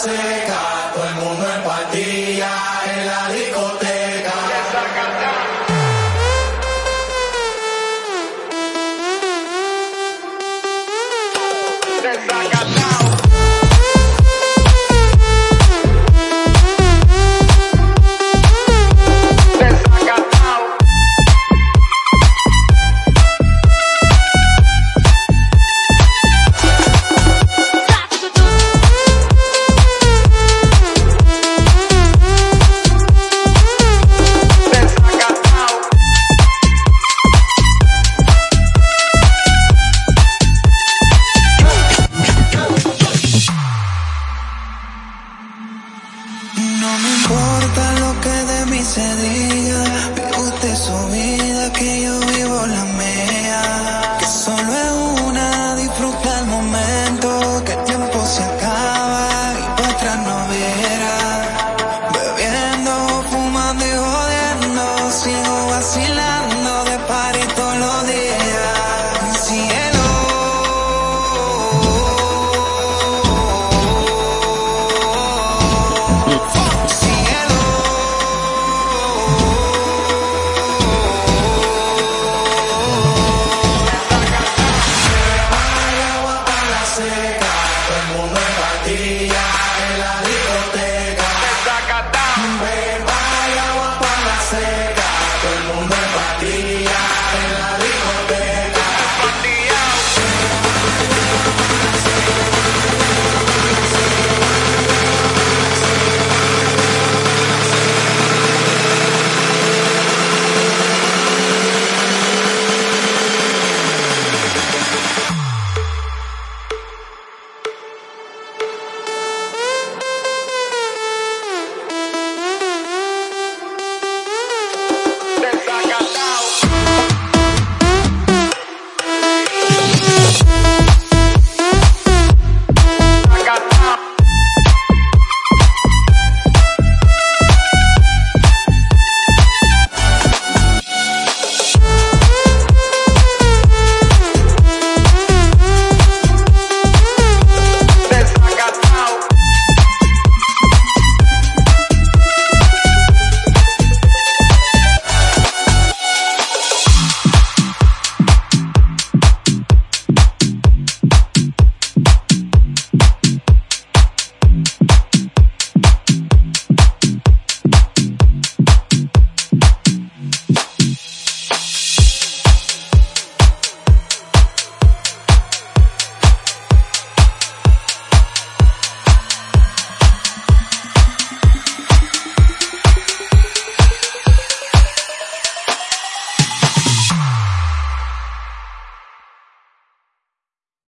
seca, todo el mundo en partida, en la discoteca. Desacatá. Desacatá. se diga, vive usted su vida que yo vivo la mía. Que solo es una, disfruta el momento, que el tiempo se acaba y para atrás no verás.